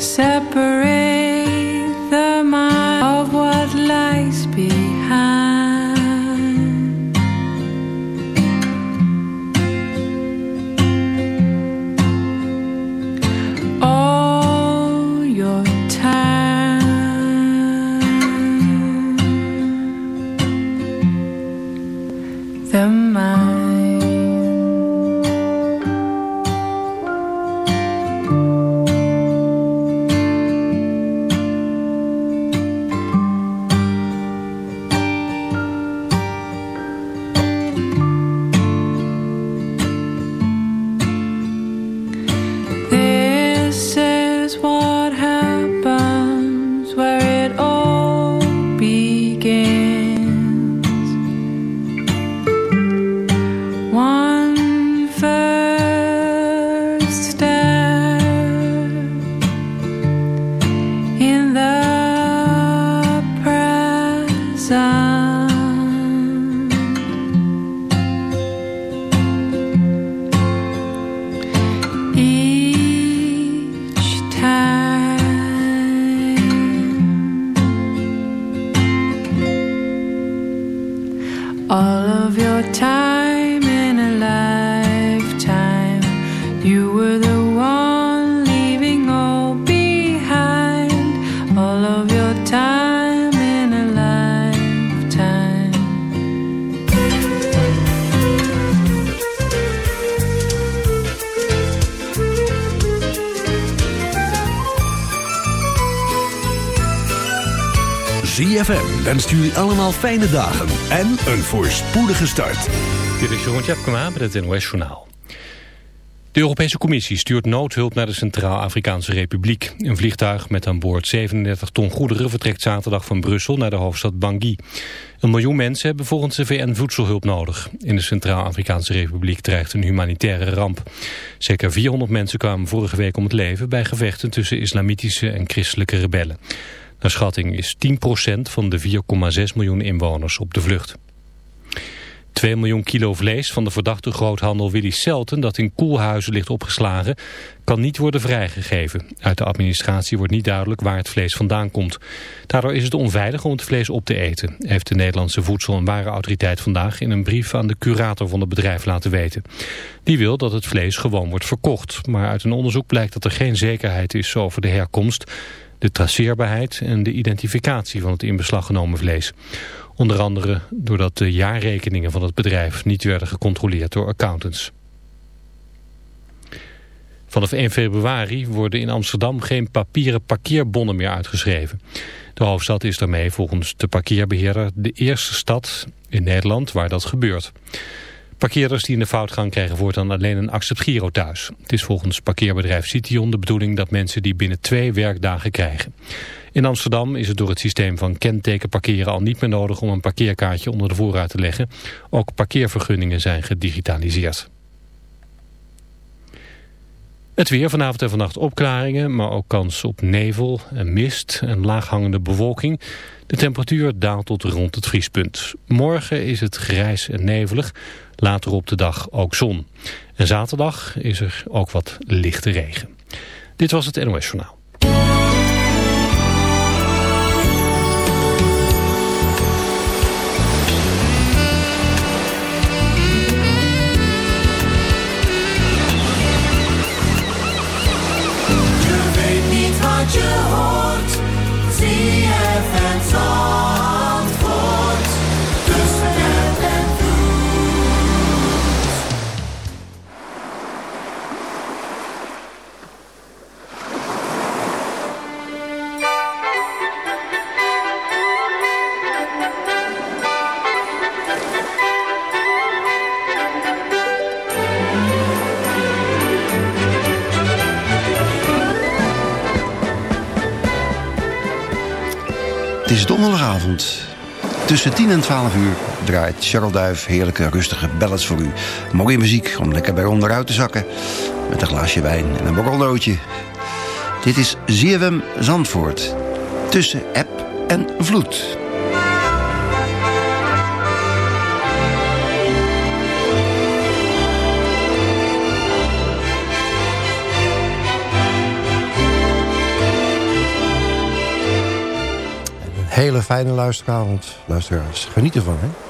separate fijne dagen en een voorspoedige start. Dit is Jeroen Tjepkema met het NOS Journaal. De Europese Commissie stuurt noodhulp naar de Centraal-Afrikaanse Republiek. Een vliegtuig met aan boord 37 ton goederen vertrekt zaterdag van Brussel naar de hoofdstad Bangui. Een miljoen mensen hebben volgens de VN voedselhulp nodig. In de Centraal-Afrikaanse Republiek dreigt een humanitaire ramp. Zeker 400 mensen kwamen vorige week om het leven bij gevechten tussen islamitische en christelijke rebellen. Naar schatting is 10% van de 4,6 miljoen inwoners op de vlucht. 2 miljoen kilo vlees van de verdachte groothandel Willy Selten... dat in koelhuizen ligt opgeslagen, kan niet worden vrijgegeven. Uit de administratie wordt niet duidelijk waar het vlees vandaan komt. Daardoor is het onveilig om het vlees op te eten... heeft de Nederlandse Voedsel- en Warenautoriteit vandaag... in een brief aan de curator van het bedrijf laten weten. Die wil dat het vlees gewoon wordt verkocht. Maar uit een onderzoek blijkt dat er geen zekerheid is over de herkomst de traceerbaarheid en de identificatie van het in beslag genomen vlees. Onder andere doordat de jaarrekeningen van het bedrijf niet werden gecontroleerd door accountants. Vanaf 1 februari worden in Amsterdam geen papieren parkeerbonnen meer uitgeschreven. De hoofdstad is daarmee volgens de parkeerbeheerder de eerste stad in Nederland waar dat gebeurt. Parkeerders die in de fout gaan krijgen voortaan alleen een accept thuis. Het is volgens parkeerbedrijf Cition de bedoeling dat mensen die binnen twee werkdagen krijgen. In Amsterdam is het door het systeem van kentekenparkeren al niet meer nodig om een parkeerkaartje onder de voorraad te leggen. Ook parkeervergunningen zijn gedigitaliseerd. Het weer vanavond en vannacht opklaringen, maar ook kans op nevel en mist en laaghangende bewolking. De temperatuur daalt tot rond het vriespunt. Morgen is het grijs en nevelig. Later op de dag ook zon. En zaterdag is er ook wat lichte regen. Dit was het NOS Journaal. Donderdagavond. Tussen 10 en 12 uur draait Charles Duif heerlijke rustige ballads voor u. Mooie muziek om lekker bij onderuit te zakken. Met een glaasje wijn en een borrelnootje. Dit is ZFM Zandvoort. Tussen app en vloed. Hele fijne luisteravond. Luisteraars, geniet ervan, hè?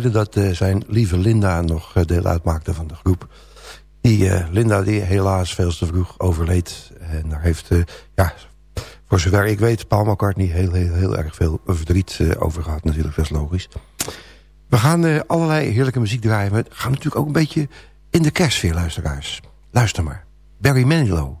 Dat uh, zijn lieve Linda nog uh, deel uitmaakte van de groep. Die uh, Linda die helaas veel te vroeg overleed. En daar heeft, ja, voor zover ik weet, Paul McCartney heel, heel, heel erg veel verdriet over gehad. Natuurlijk, dat is logisch. We gaan allerlei heerlijke muziek draaien. We gaan natuurlijk ook een beetje in de kerstsfeer, luisteraars. Luister maar. Barry Manilow.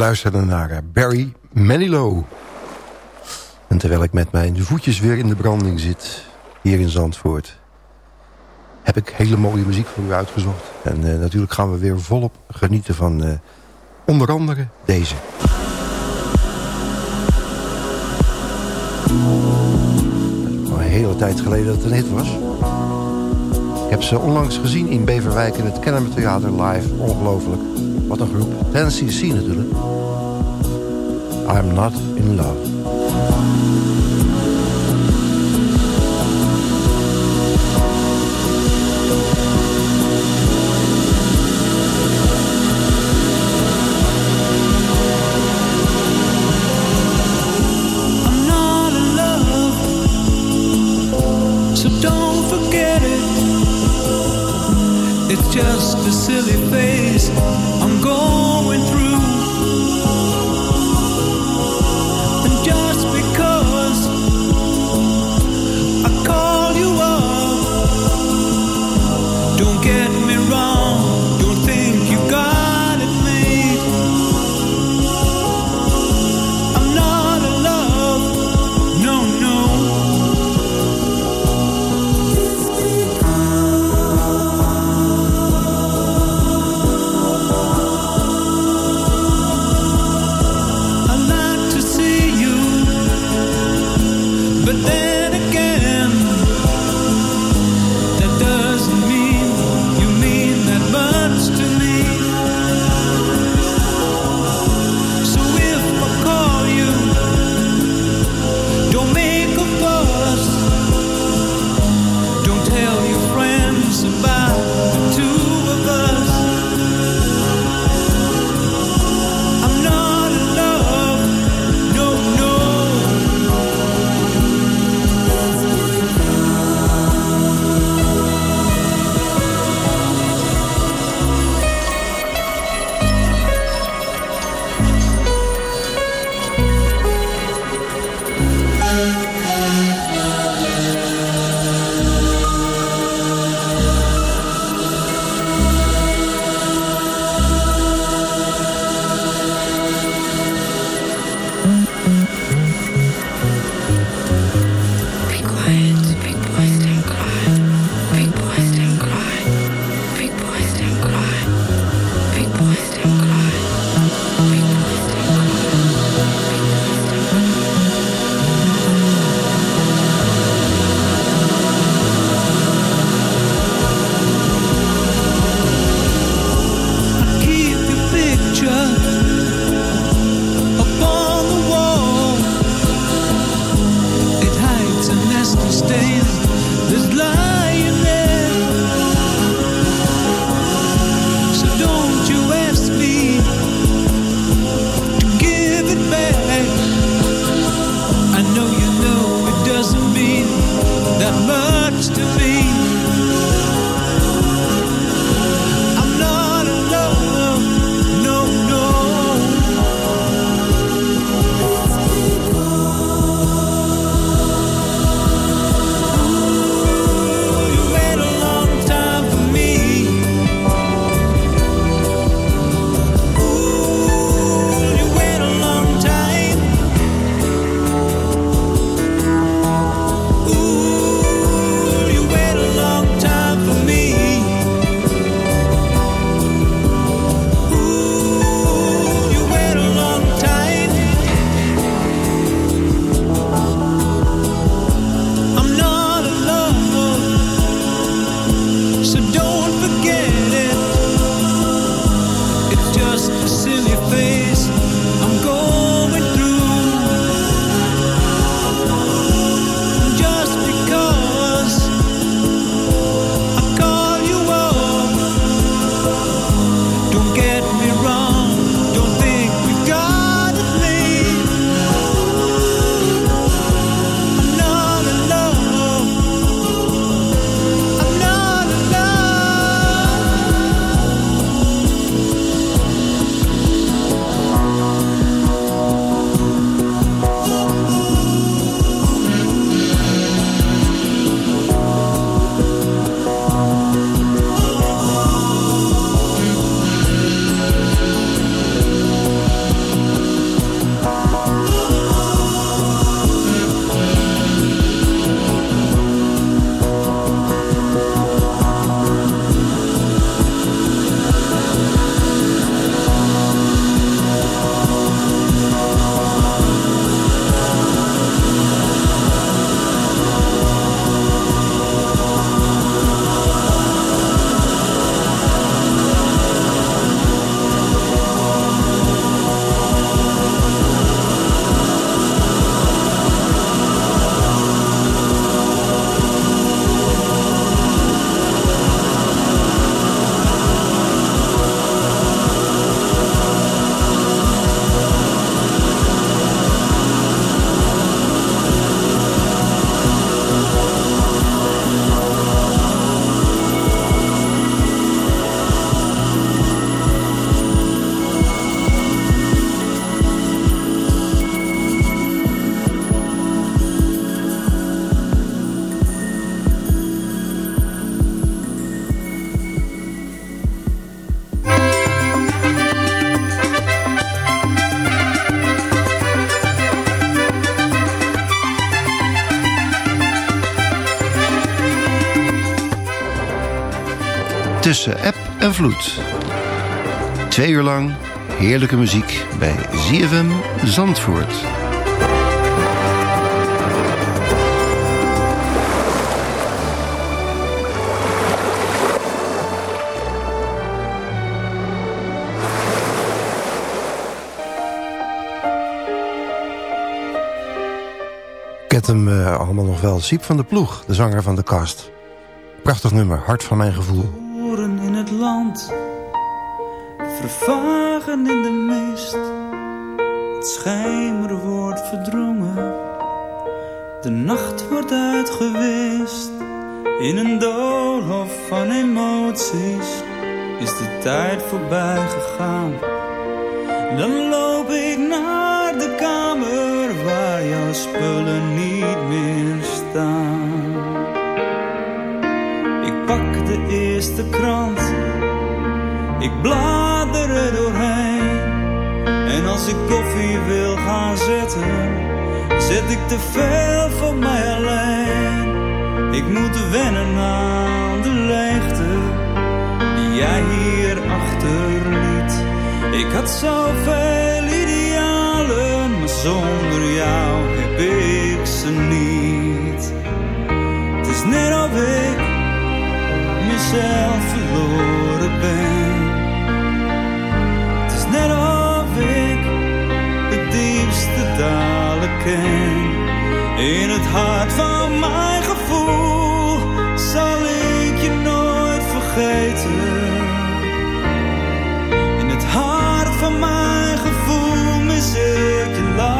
Luisterde naar eh, Barry Manilow. En terwijl ik met mijn voetjes weer in de branding zit... hier in Zandvoort... heb ik hele mooie muziek voor u uitgezocht. En uh, natuurlijk gaan we weer volop genieten van uh, onder andere deze. Al een hele tijd geleden dat het een hit was. Ik heb ze onlangs gezien in Beverwijk in het Kennemer Theater live. Ongelooflijk. Wat een groep. Tennessee natuurlijk. I'm not in love. Tussen app en vloed. Twee uur lang heerlijke muziek bij ZFM Zandvoort. Ik ken hem uh, allemaal nog wel. Siep van de Ploeg, de zanger van de cast. Prachtig nummer, Hart van mijn gevoel. In de mist. Het schijmer wordt verdrongen, de nacht wordt uitgewist. In een doolhof van emoties is de tijd voorbij gegaan. Dan loop ik naar de kamer waar jouw spullen niet meer staan de eerste krant. Ik. En als ik koffie wil gaan zetten, zet ik te veel voor mij alleen. Ik moet wennen aan de leegte die jij hier achterliet. Ik had zoveel idealen, maar zonder jou heb ik ze niet. Het is net of ik mezelf verloren In het hart van mijn gevoel zal ik je nooit vergeten. In het hart van mijn gevoel mis ik je lach.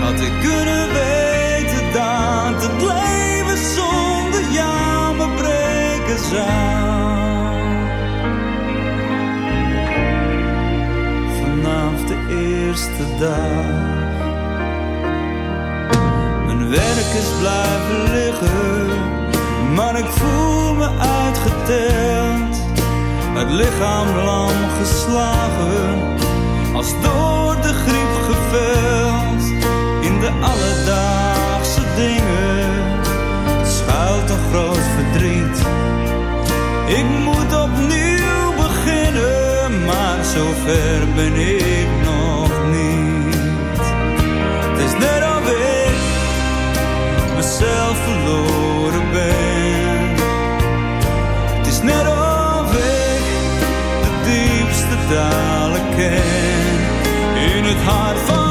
Had ik kunnen weten dat het leven zonder jou me breken zou. Mijn werk is blijven liggen, maar ik voel me uitgeteld. Het lichaam lam geslagen, als door de griep geveld. In de alledaagse dingen schuilt een groot verdriet. Ik moet opnieuw beginnen, maar zover ben ik nog In het hart van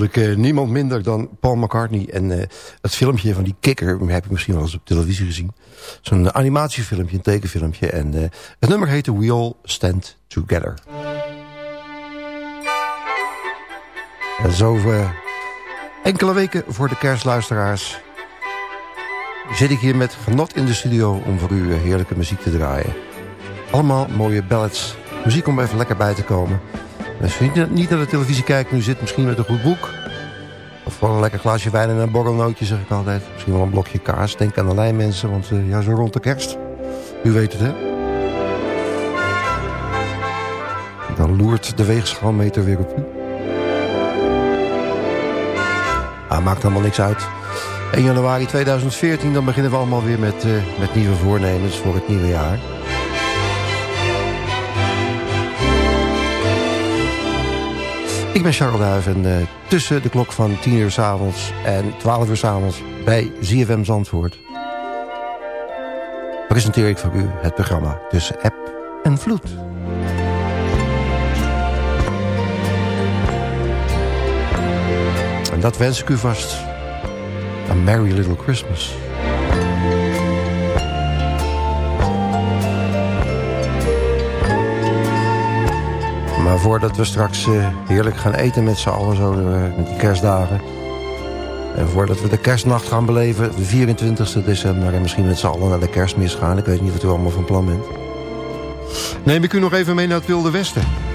natuurlijk uh, niemand minder dan Paul McCartney. En uh, het filmpje van die kikker heb ik misschien wel eens op televisie gezien. Zo'n animatiefilmpje, een tekenfilmpje. En het nummer heette We All Stand Together. En zo enkele weken voor de kerstluisteraars... zit ik hier met genot in de studio om voor u heerlijke muziek te draaien. Allemaal mooie ballads. Muziek om even lekker bij te komen... Als je niet naar de televisie kijkt, nu zit misschien met een goed boek. Of gewoon een lekker glaasje wijn en een borrelnootje, zeg ik altijd. Misschien wel een blokje kaas. Denk aan de lijn, mensen, want uh, ja, zo rond de kerst. U weet het, hè? Dan loert de weegschaalmeter weer op u. Ah, maakt allemaal niks uit. 1 januari 2014, dan beginnen we allemaal weer met, uh, met nieuwe voornemens voor het nieuwe jaar. Ik ben Charles Duif en uh, tussen de klok van 10 uur s avonds en 12 uur s avonds bij ZFM Zandvoort... presenteer ik voor u het programma Tussen App en Vloed. En dat wens ik u vast. A Merry Little Christmas. Maar voordat we straks uh, heerlijk gaan eten met z'n allen, zo, uh, met die kerstdagen... en voordat we de kerstnacht gaan beleven, de 24 december... en misschien met z'n allen naar de kerstmis gaan... ik weet niet wat u allemaal van plan bent... neem ik u nog even mee naar het Wilde. Westen.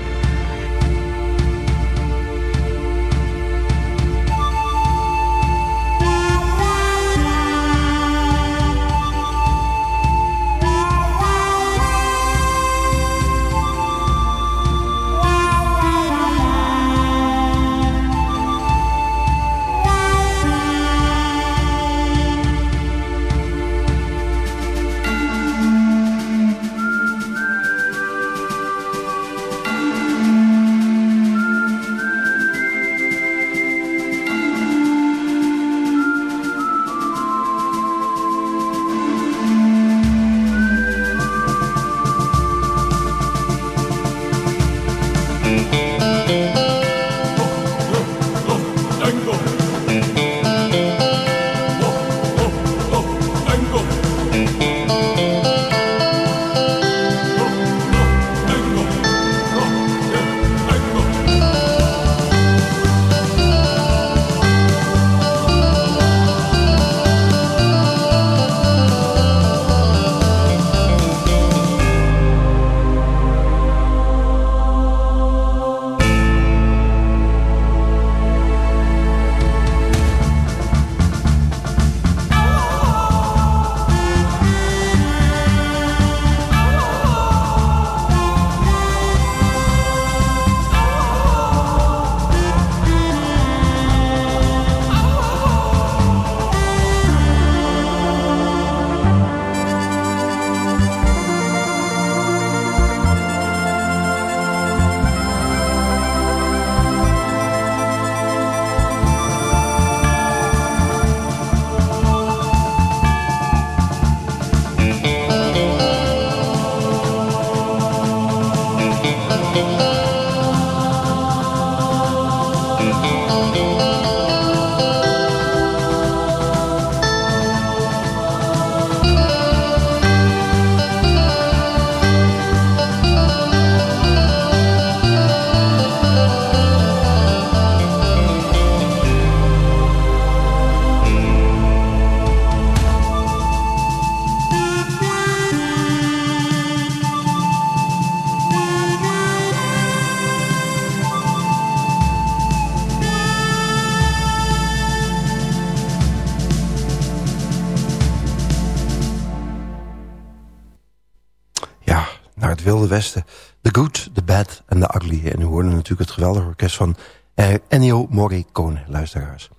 Geweldige orkest van eh, Ennio Morricone, luisteraars.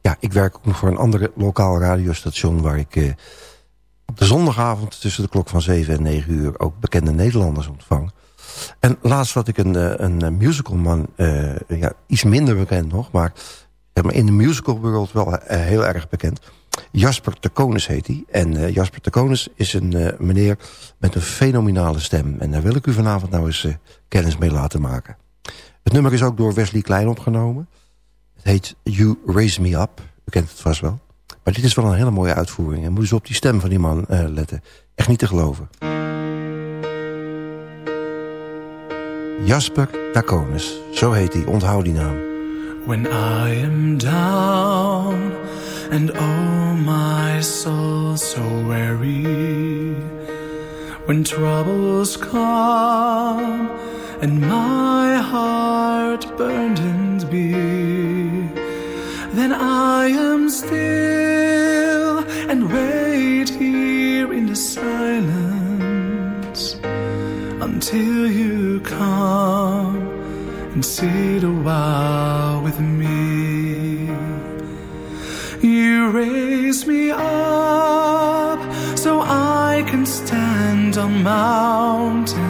Ja, ik werk ook nog voor een andere lokaal radiostation... waar ik eh, op de zondagavond tussen de klok van 7 en 9 uur... ook bekende Nederlanders ontvang. En laatst had ik een, eh, een musicalman, uh, ja, iets minder bekend nog... maar in de musical world wel heel erg bekend... Jasper Taconis heet hij. En uh, Jasper Taconis is een meneer met een fenomenale stem. En daar wil ik u vanavond nou eens kennis mee laten maken. Het nummer is ook door Wesley Klein opgenomen. Het heet You Raise Me Up. U kent het vast wel. Maar dit is wel een hele mooie uitvoering. En moet eens op die stem van die man uh, letten. Echt niet te geloven. Jasper Taconis. Zo heet hij. Onthoud die naam. When I am down and oh my soul so weary When troubles come and my heart burdens be Then I am still and wait here in the silence Until you come and sit a while with me You raise me up so I can stand on mountains.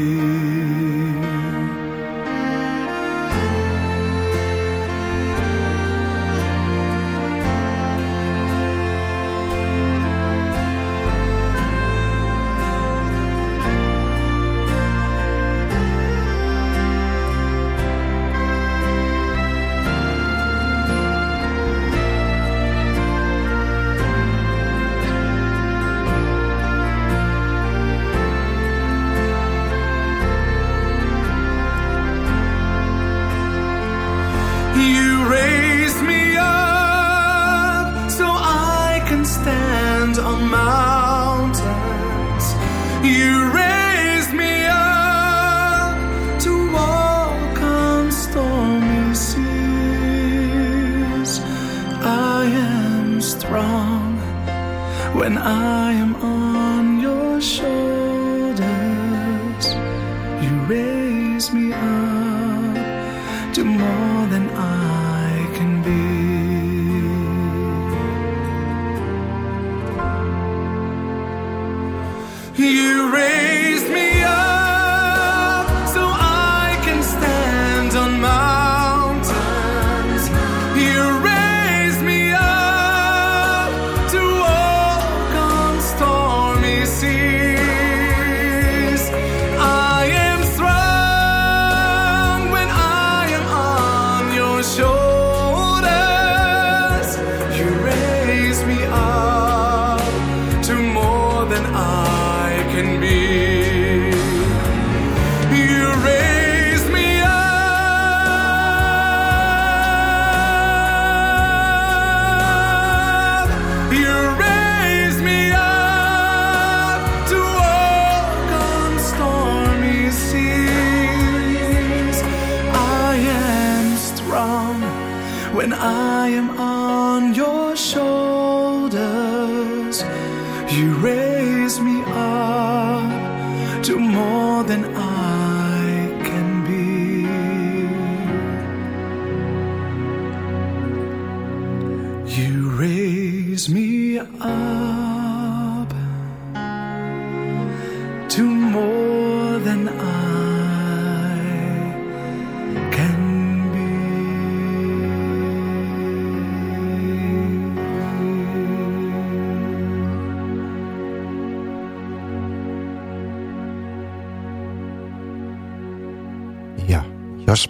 More than I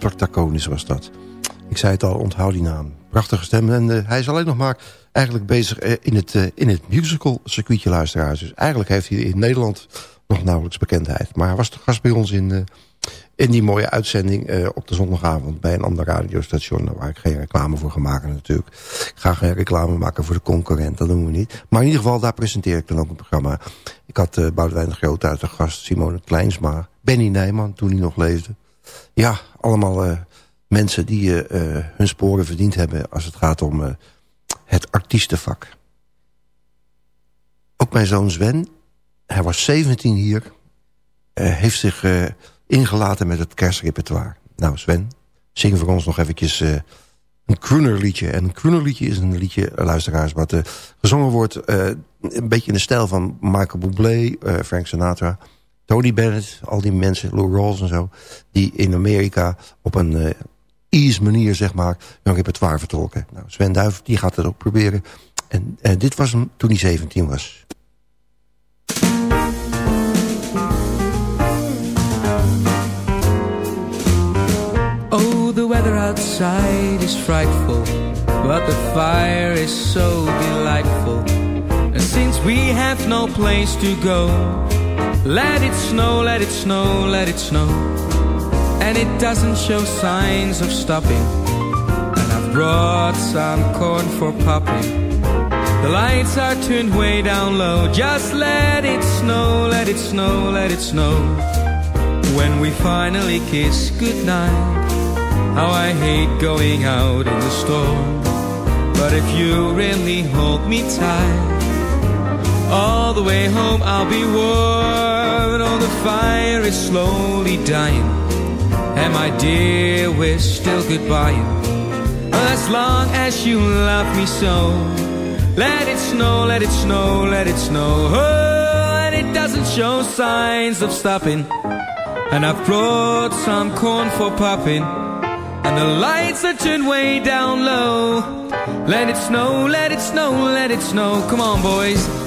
Jasper Taconis was dat. Ik zei het al, onthoud die naam. Prachtige stem. En eh, hij is alleen nog maar eigenlijk bezig eh, in het, eh, in het musical circuitje luisteraars. Dus eigenlijk heeft hij in Nederland nog nauwelijks bekendheid. Maar hij was de gast bij ons in, in die mooie uitzending op de zondagavond... bij een ander radiostation waar ik geen reclame voor ga maken natuurlijk. Ik ga geen reclame maken voor de concurrent, dat doen we niet. Maar in ieder geval, daar presenteer ik dan ook een programma. Ik had Boudewijn de Groot uit de gast, Simone Kleinsma... Benny Nijman, toen hij nog leefde. Ja, allemaal uh, mensen die uh, hun sporen verdiend hebben... als het gaat om het artiestenvak. Ook mijn zoon Sven, hij was 17 hier... heeft zich ingelaten met het kerstrepertoire. Nou Sven, zing voor ons nog eventjes een een crooner liedje. En een crooner liedje is een liedje, luisteraars, wat gezongen wordt... een beetje in de stijl van Michael Bublé, Frank Sinatra... Tony Bennett, al die mensen, Lou Rawls en zo... die in Amerika op een ease manier, zeg maar, hun repertoire vertolken. Nou, Sven Duif, die gaat het ook proberen. En uh, dit was hem toen hij 17 was. Oh, the weather outside is frightful But the fire is so delightful And since we have no place to go Let it snow, let it snow, let it snow. And it doesn't show signs of stopping. And I've brought some corn for popping. The lights are turned way down low. Just let it snow, let it snow, let it snow. When we finally kiss goodnight. How I hate going out in the storm. But if you really hold me tight All the way home I'll be warm And all oh, the fire is slowly dying. And my dear, we're still goodbye As long as you love me so Let it snow, let it snow, let it snow. Oh, and it doesn't show signs of stopping. And I've brought some corn for popping. And the lights are turned way down low. Let it snow, let it snow, let it snow. Come on, boys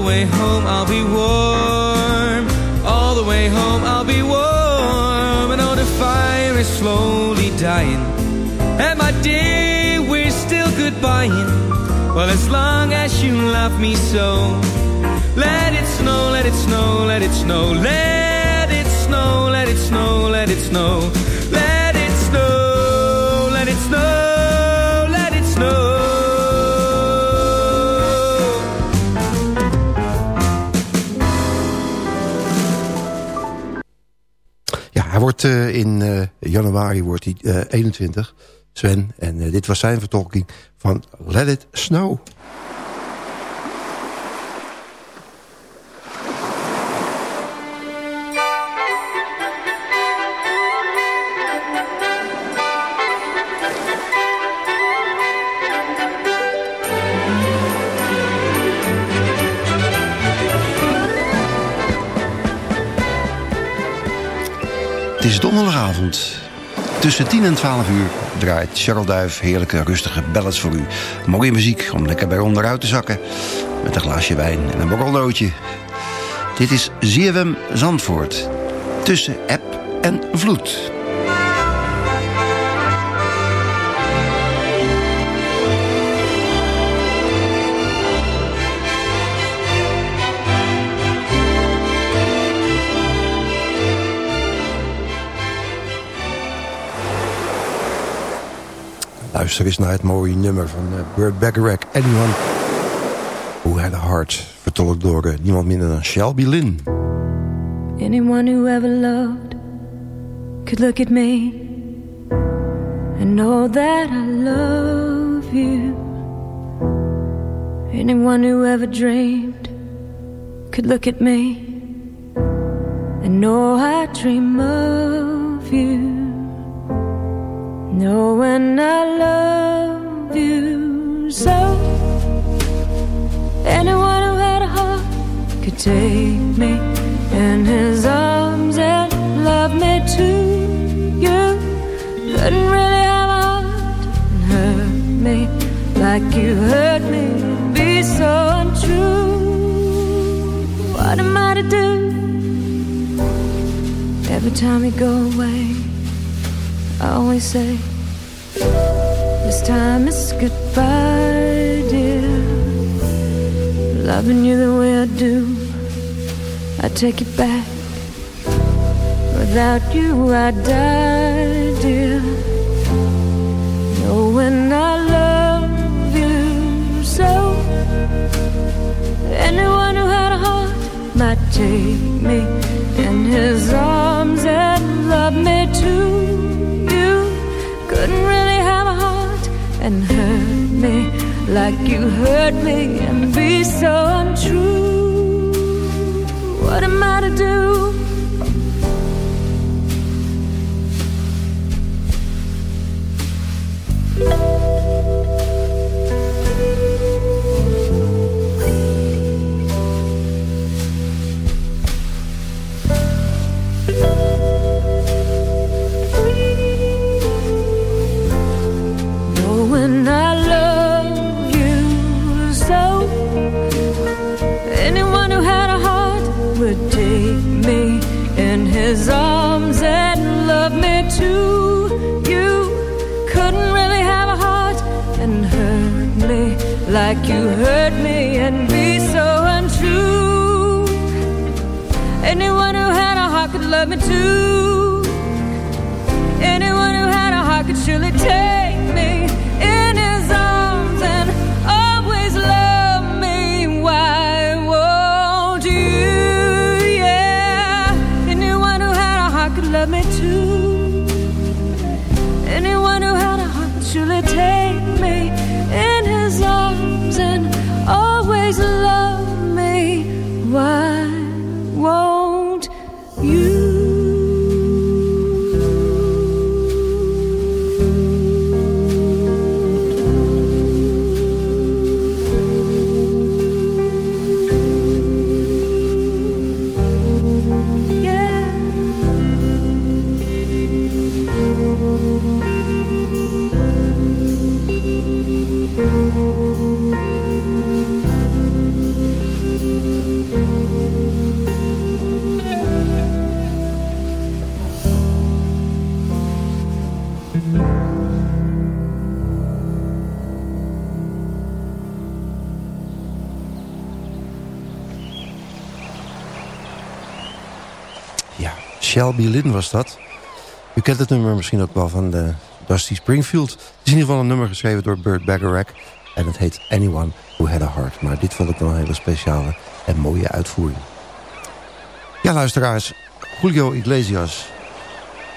the way home I'll be warm. All the way home I'll be warm. And all the fire is slowly dying. And my dear, we're still goodbying. Well, as long as you love me so Let it snow, let it snow, let it snow. Let it snow, let it snow, let it snow. Let wordt uh, in uh, januari wordt hij uh, 21, Sven. En dit was zijn vertolking van Let It Snow. 10 en 12 uur draait Charles heerlijke, rustige ballads voor u. Mooie muziek om lekker bij onderuit te zakken. Met een glaasje wijn en een borrelnootje. Dit is ZFM Zandvoort. Tussen app en vloed. Luister eens naar het mooie nummer van uh, Burt Bacharach. Anyone Who Had a Heart. Vertolkt door uh, niemand minder dan Shelby Lynn. Anyone who ever loved Could look at me And know that I love you Anyone who ever dreamed Could look at me And know I dream of you knowing I love you so. Anyone who had a heart could take me in his arms and love me too. You couldn't really have a heart and hurt me like you hurt me. Be so untrue. What am I to do every time you go away? I always say this time is goodbye, dear. Loving you the way I do, I take it back. Without you, I die, dear. Knowing I love you so. Anyone who had a heart might take me in his arms and love me too. You couldn't really and hurt me like you hurt me and be so untrue. What am I to do? Lynn was dat. U kent het nummer misschien ook wel van de Dusty Springfield. Het is in ieder geval een nummer geschreven door Burt Bacharach. En het heet Anyone Who Had A Heart. Maar dit vond ik wel een hele speciale en mooie uitvoering. Ja, luisteraars. Julio Iglesias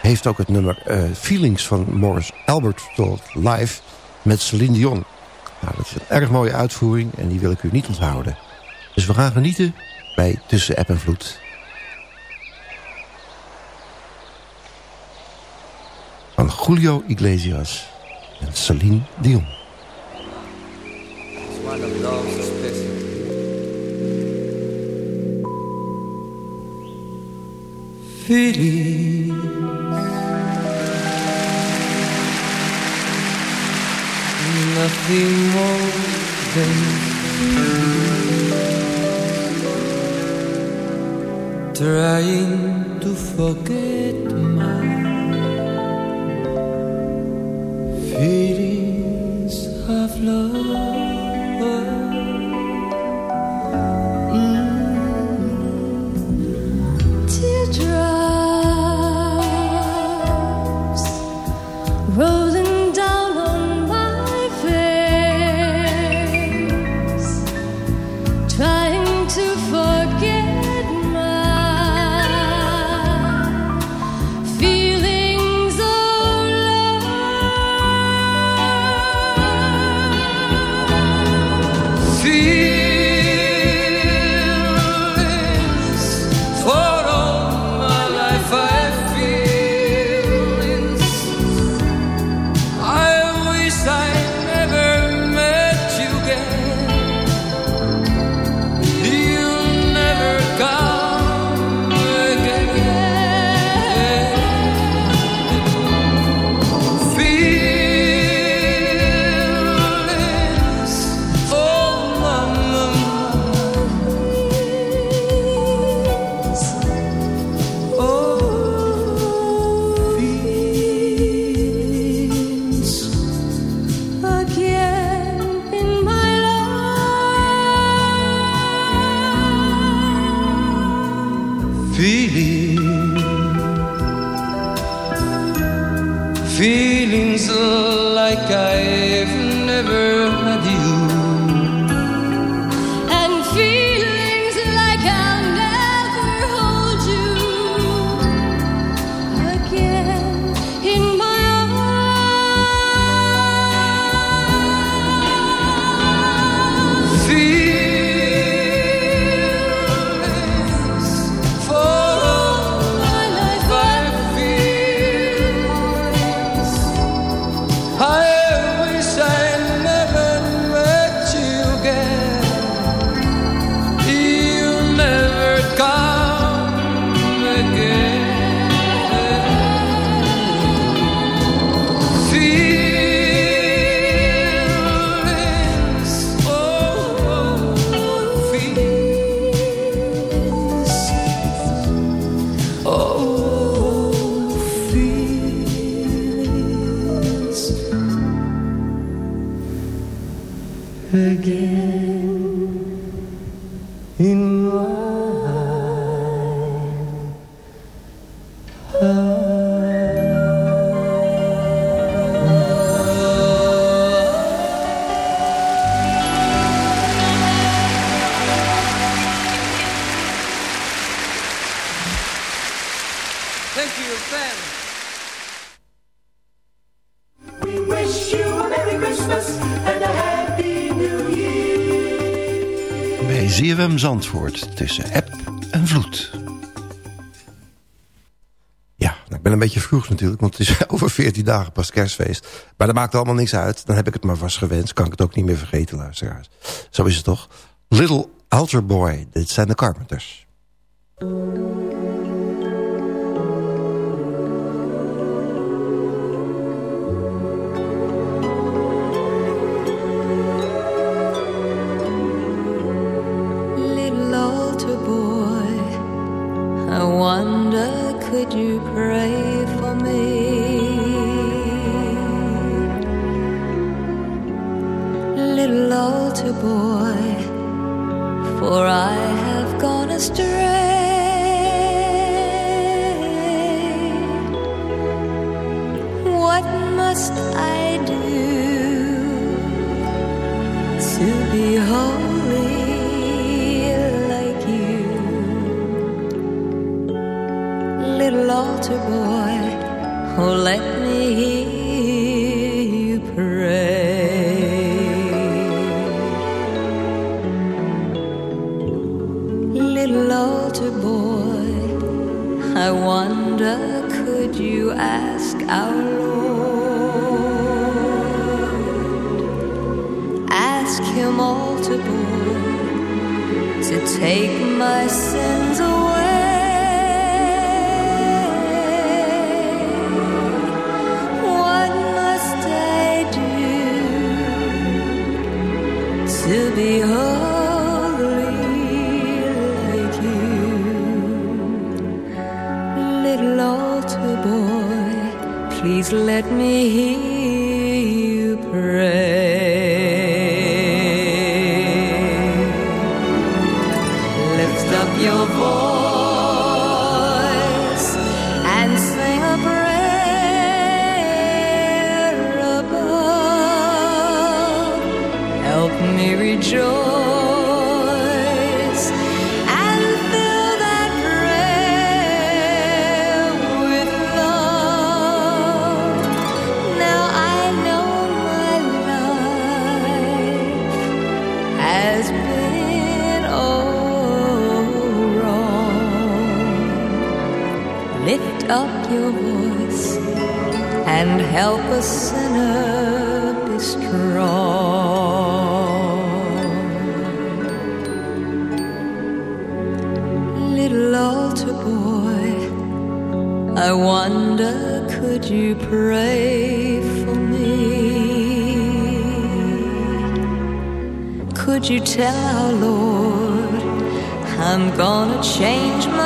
heeft ook het nummer eh, Feelings van Morris Albert live met Celine Dion. Nou, dat is een erg mooie uitvoering en die wil ik u niet onthouden. Dus we gaan genieten bij Tussen App en Vloed. Van Julio Iglesias en Celine Dion. Feeling nothing more than trying to forget my feelings of love. Zandvoort tussen app en vloed. Ja, nou, ik ben een beetje vroeg natuurlijk, want het is over 14 dagen pas kerstfeest. Maar dat maakt allemaal niks uit. Dan heb ik het maar vast gewenst. Kan ik het ook niet meer vergeten, luisteraars. Zo is het toch? Little Altar Boy, dit zijn de Carpenters. Could you pray for me? Little altar boy, for I have gone astray. Let me hear help a sinner be strong. Little altar boy, I wonder could you pray for me? Could you tell our Lord I'm gonna change my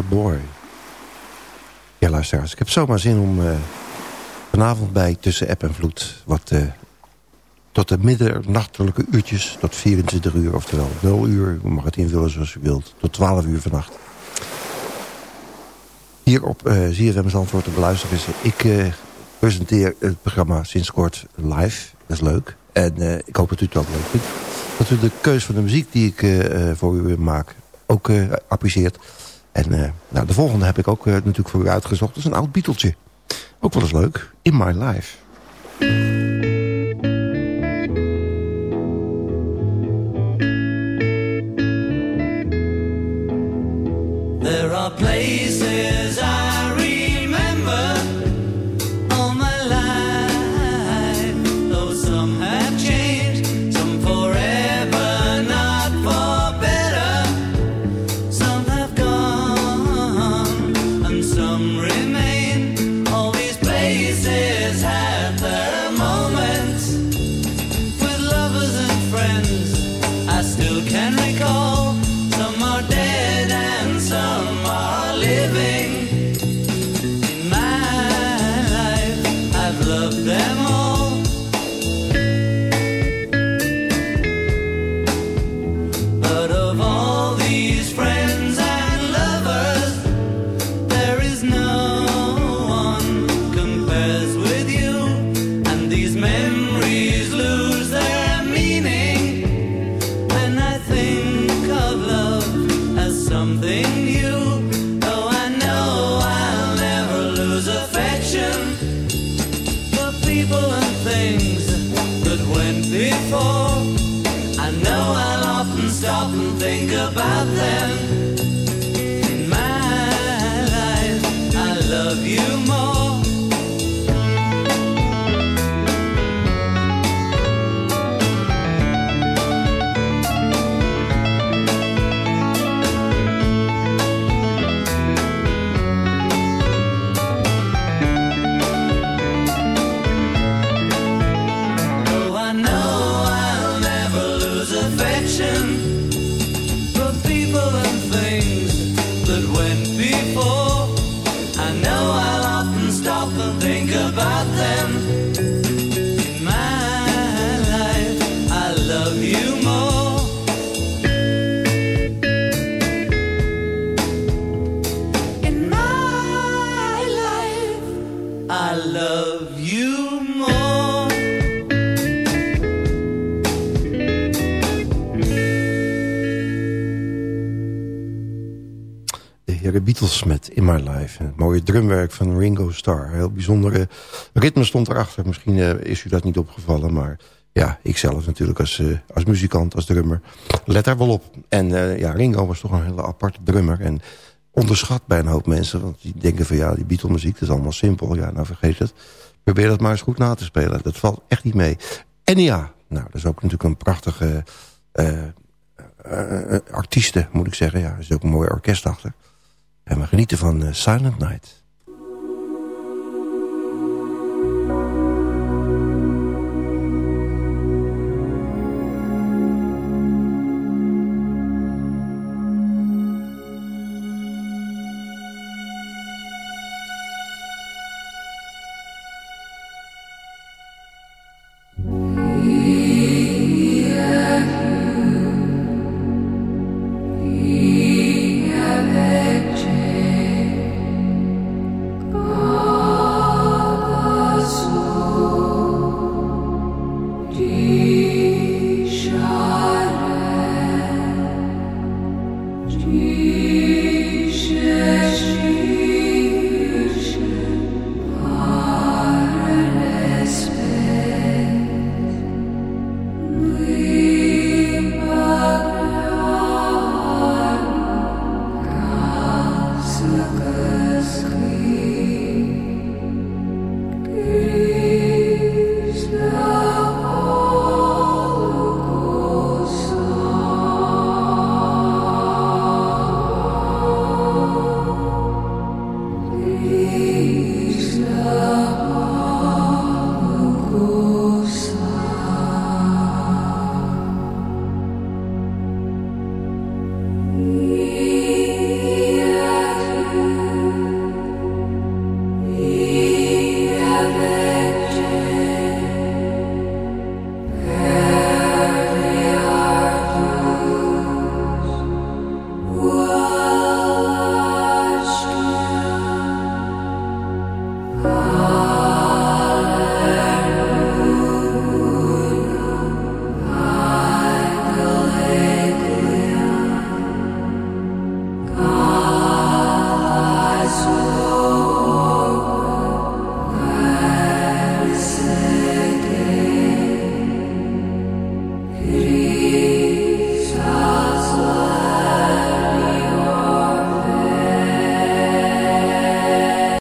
Boy. Ja, luisteraars, ik heb zomaar zin om uh, vanavond bij Tussen App en Vloed... wat uh, tot de middernachtelijke uurtjes, tot 24 uur, oftewel 0 uur... u mag het invullen zoals u wilt, tot 12 uur vannacht. Hier op uh, ZFM Zandvoort te beluisteren is. Ik presenteer het programma sinds kort live. Dat is leuk. En ik hoop dat u het ook leuk vindt. Dat u de keus van de muziek die ik voor u maak ook apprecieert. En nou, de volgende heb ik ook natuurlijk voor u uitgezocht. Dat is een oud Beatletje. Ook wel eens leuk. In My Life. Love you Het mooie drumwerk van Ringo Starr. Heel bijzondere ritme stond erachter. Misschien eh, is u dat niet opgevallen, maar ja, ik zelf natuurlijk als, eh, als muzikant, als drummer. Let daar wel op. En eh, ja, Ringo was toch een hele aparte drummer. En onderschat bij een hoop mensen. Want die denken van ja, die Beatle muziek dat is allemaal simpel. Ja, nou vergeet het. Probeer dat maar eens goed na te spelen. Dat valt echt niet mee. En ja, nou, dat is ook natuurlijk een prachtige... eh, artiesten, moet ik zeggen. Ja, er is ook een mooi orkest achter. En we genieten van eh, Silent Night.